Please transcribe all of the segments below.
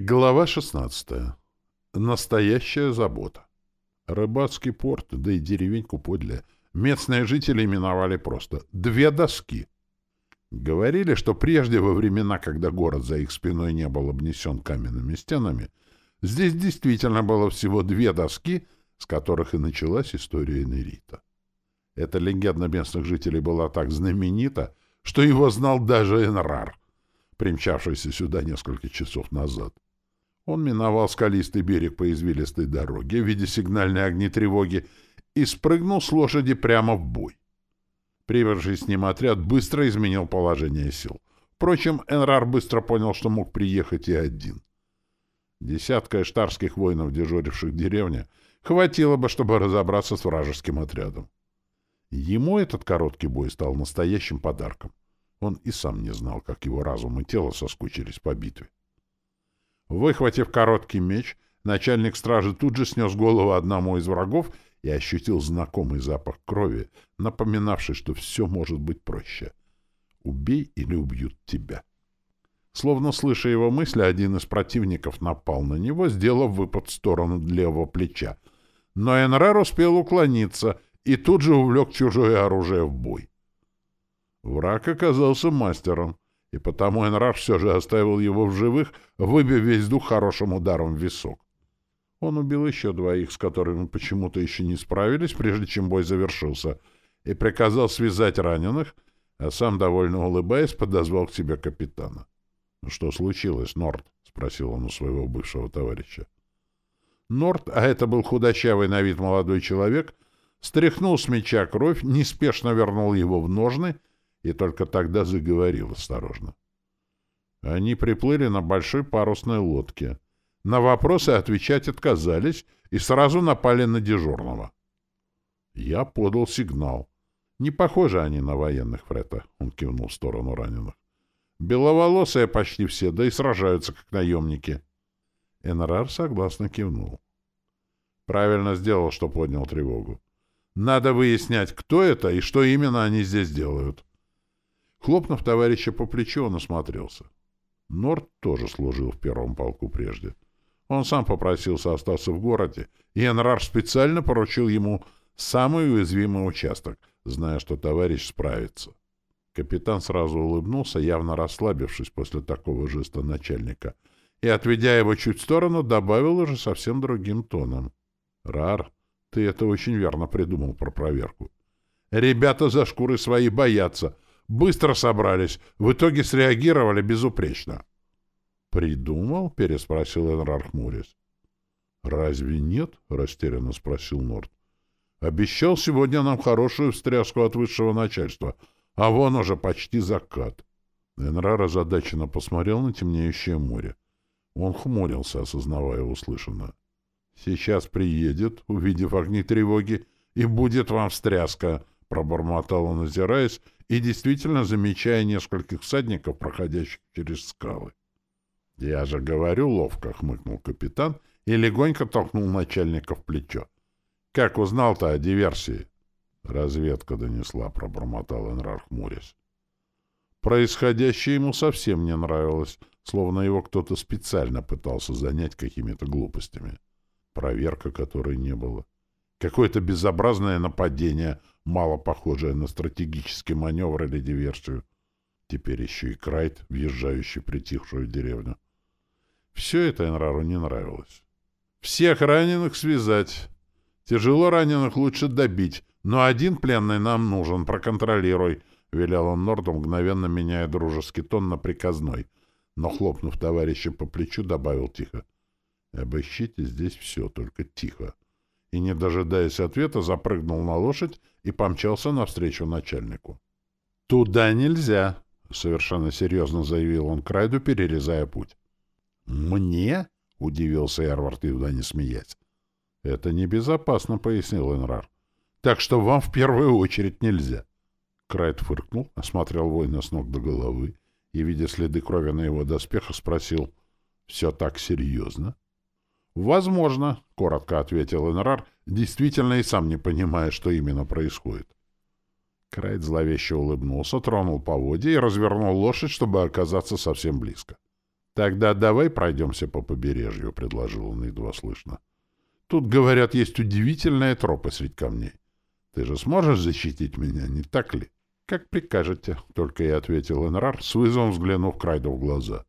Глава 16. Настоящая забота. Рыбацкий порт, да и деревеньку подле, местные жители именовали просто «две доски». Говорили, что прежде, во времена, когда город за их спиной не был обнесен каменными стенами, здесь действительно было всего две доски, с которых и началась история Энерита. Эта легенда местных жителей была так знаменита, что его знал даже Энрар, примчавшийся сюда несколько часов назад. Он миновал скалистый берег по извилистой дороге в виде сигнальной огни тревоги и спрыгнул с лошади прямо в бой. Привержий с ним отряд быстро изменил положение сил. Впрочем, Энрар быстро понял, что мог приехать и один. Десятка эштарских воинов, дежуривших в деревне, хватило бы, чтобы разобраться с вражеским отрядом. Ему этот короткий бой стал настоящим подарком. Он и сам не знал, как его разум и тело соскучились по битве. Выхватив короткий меч, начальник стражи тут же снес голову одному из врагов и ощутил знакомый запах крови, напоминавший, что все может быть проще. «Убей или убьют тебя». Словно слыша его мысли, один из противников напал на него, сделав выпад в сторону левого плеча. Но Энрар успел уклониться и тут же увлек чужое оружие в бой. Враг оказался мастером и потому Энрар все же оставил его в живых, выбив весь дух хорошим ударом в висок. Он убил еще двоих, с которыми почему-то еще не справились, прежде чем бой завершился, и приказал связать раненых, а сам, довольно улыбаясь, подозвал к себе капитана. — ну, Что случилось, Норд? — спросил он у своего бывшего товарища. Норд, а это был худощавый на вид молодой человек, стряхнул с меча кровь, неспешно вернул его в ножны — и только тогда заговорил осторожно. Они приплыли на большой парусной лодке. На вопросы отвечать отказались и сразу напали на дежурного. Я подал сигнал. Не похожи они на военных, Фрета, — он кивнул в сторону раненых. Беловолосые почти все, да и сражаются, как наемники. Энрар согласно кивнул. Правильно сделал, что поднял тревогу. Надо выяснять, кто это и что именно они здесь делают. Хлопнув товарища по плечу, он осмотрелся. Норд тоже служил в первом полку прежде. Он сам попросился остаться в городе, и Энрар специально поручил ему самый уязвимый участок, зная, что товарищ справится. Капитан сразу улыбнулся, явно расслабившись после такого жеста начальника, и, отведя его чуть в сторону, добавил уже совсем другим тоном. «Рар, ты это очень верно придумал про проверку. Ребята за шкуры свои боятся, Быстро собрались, в итоге среагировали безупречно. «Придумал?» — переспросил Энрар хмурясь. «Разве нет?» — растерянно спросил Норд. «Обещал сегодня нам хорошую встряску от высшего начальства, а вон уже почти закат». Энрар озадаченно посмотрел на темнеющее море. Он хмурился, осознавая услышанное. «Сейчас приедет, увидев огни тревоги, и будет вам встряска», — пробормотал он, озираясь, и действительно замечая нескольких всадников, проходящих через скалы. — Я же говорю ловко, — хмыкнул капитан и легонько толкнул начальника в плечо. — Как узнал-то о диверсии? — Разведка донесла, — пробормотал Энрар, хмурясь. Происходящее ему совсем не нравилось, словно его кто-то специально пытался занять какими-то глупостями. Проверка которой не было. Какое-то безобразное нападение, мало похожее на стратегический маневр или диверсию. Теперь еще и Крайт, въезжающий притихшую деревню. Все это Энрару не нравилось. Всех раненых связать. Тяжело раненых лучше добить, но один пленный нам нужен, проконтролируй, — велел он Норду, мгновенно меняя дружеский тон на приказной, но, хлопнув товарища по плечу, добавил тихо. — Обыщите здесь все, только тихо и, не дожидаясь ответа, запрыгнул на лошадь и помчался навстречу начальнику. «Туда нельзя!» — совершенно серьезно заявил он Крайду, перерезая путь. «Мне?» — удивился Эрвард, едва не смеясь. «Это небезопасно», — пояснил Энрар. «Так что вам в первую очередь нельзя». Крайд фыркнул, осмотрел воина с ног до головы и, видя следы крови на его доспехах, спросил, «Все так серьезно?» «Возможно», — коротко ответил Энрар, действительно и сам не понимая, что именно происходит. Крайт зловеще улыбнулся, тронул поводья и развернул лошадь, чтобы оказаться совсем близко. Тогда давай пройдемся по побережью, — предложил он едва слышно. Тут, говорят, есть удивительная тропа средь камней. Ты же сможешь защитить меня, не так ли? Как прикажете, — только и ответил Энрар, с вызовом взглянув Крайду в глаза.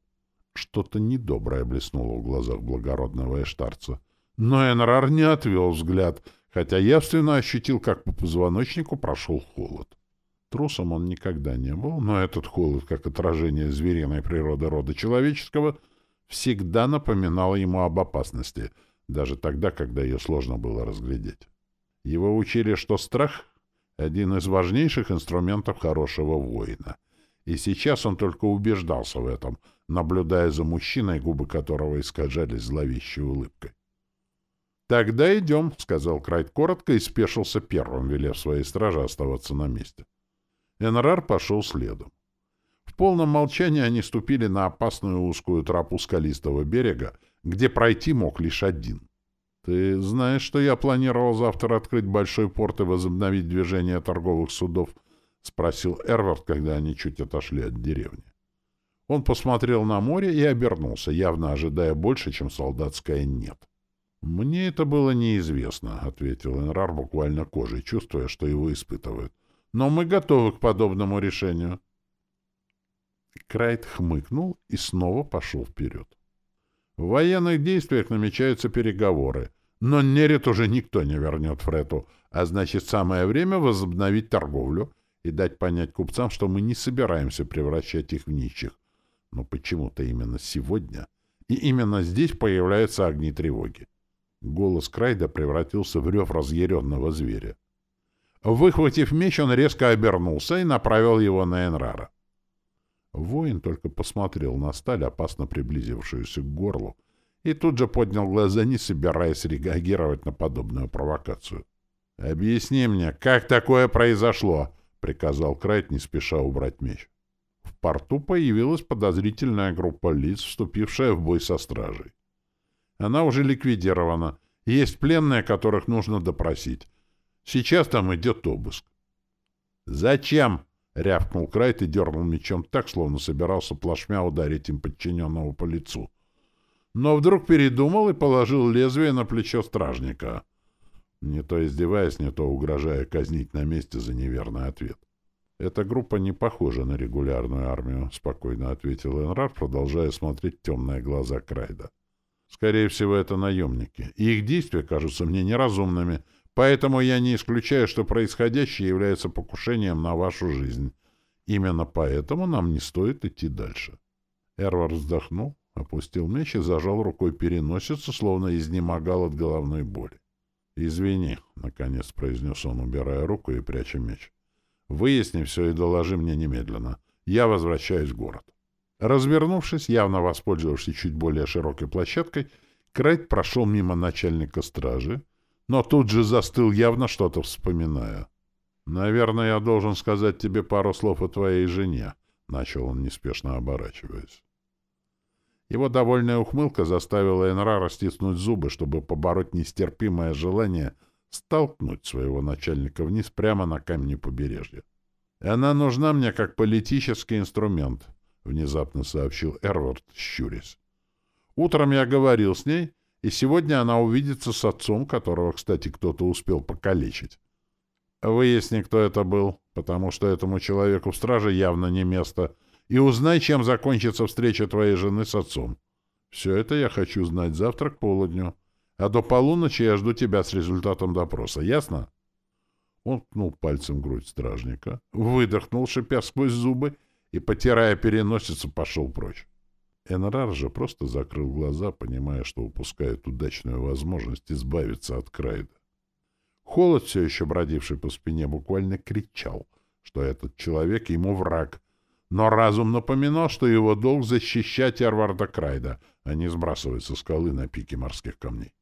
Что-то недоброе блеснуло в глазах благородного эштарца. Но Энрар не отвел взгляд, хотя явственно ощутил, как по позвоночнику прошел холод. Трусом он никогда не был, но этот холод, как отражение звериной природы рода человеческого, всегда напоминал ему об опасности, даже тогда, когда ее сложно было разглядеть. Его учили, что страх — один из важнейших инструментов хорошего воина. И сейчас он только убеждался в этом, наблюдая за мужчиной, губы которого искажались зловещей улыбкой. «Тогда идем», — сказал Крайт коротко и спешился первым, велев своей страже оставаться на месте. Энрар пошел следом. В полном молчании они ступили на опасную узкую тропу скалистого берега, где пройти мог лишь один. «Ты знаешь, что я планировал завтра открыть большой порт и возобновить движение торговых судов?» — спросил Эрвард, когда они чуть отошли от деревни. Он посмотрел на море и обернулся, явно ожидая больше, чем солдатское «нет». «Мне это было неизвестно», — ответил Энрар буквально кожей, чувствуя, что его испытывают но мы готовы к подобному решению. Крайт хмыкнул и снова пошел вперед. В военных действиях намечаются переговоры, но Нерит уже никто не вернет Фрету, а значит, самое время возобновить торговлю и дать понять купцам, что мы не собираемся превращать их в нищих. Но почему-то именно сегодня и именно здесь появляются огни тревоги. Голос Крайда превратился в рев разъяренного зверя. Выхватив меч, он резко обернулся и направил его на Энрара. Воин только посмотрел на сталь, опасно приблизившуюся к горлу, и тут же поднял глаза, не собираясь реагировать на подобную провокацию. «Объясни мне, как такое произошло?» — приказал Крайт, не спеша убрать меч. Порту появилась подозрительная группа лиц, вступившая в бой со стражей. Она уже ликвидирована. Есть пленные, которых нужно допросить. Сейчас там идет обыск. «Зачем?» — рявкнул Крайт и дернул мечом так, словно собирался плашмя ударить им подчиненного по лицу. Но вдруг передумал и положил лезвие на плечо стражника. Не то издеваясь, не то угрожая казнить на месте за неверный ответ. «Эта группа не похожа на регулярную армию», — спокойно ответил Энрар, продолжая смотреть темные глаза Крайда. «Скорее всего, это наемники, и их действия кажутся мне неразумными». Поэтому я не исключаю, что происходящее является покушением на вашу жизнь. Именно поэтому нам не стоит идти дальше. Эрвар вздохнул, опустил меч и зажал рукой переносицу, словно изнемогал от головной боли. «Извини», — наконец произнес он, убирая руку и пряча меч. «Выясни все и доложи мне немедленно. Я возвращаюсь в город». Развернувшись, явно воспользовавшись чуть более широкой площадкой, Крайт прошел мимо начальника стражи, но тут же застыл, явно что-то вспоминая. «Наверное, я должен сказать тебе пару слов о твоей жене», — начал он, неспешно оборачиваясь. Его довольная ухмылка заставила Энра растиснуть зубы, чтобы побороть нестерпимое желание столкнуть своего начальника вниз прямо на камне побережья. «Она нужна мне как политический инструмент», — внезапно сообщил Эрвард, щурясь. «Утром я говорил с ней, и сегодня она увидится с отцом, которого, кстати, кто-то успел покалечить. Выясни, кто это был, потому что этому человеку в страже явно не место, и узнай, чем закончится встреча твоей жены с отцом. Все это я хочу знать завтра к полудню, а до полуночи я жду тебя с результатом допроса, ясно?» Он ткнул пальцем грудь стражника, выдохнул, шипя сквозь зубы, и, потирая переносицу, пошел прочь. Энрар же просто закрыл глаза, понимая, что упускает удачную возможность избавиться от Крайда. Холод, все еще бродивший по спине, буквально кричал, что этот человек ему враг, но разум напоминал, что его долг защищать Эрварда Крайда, а не сбрасывать со скалы на пике морских камней.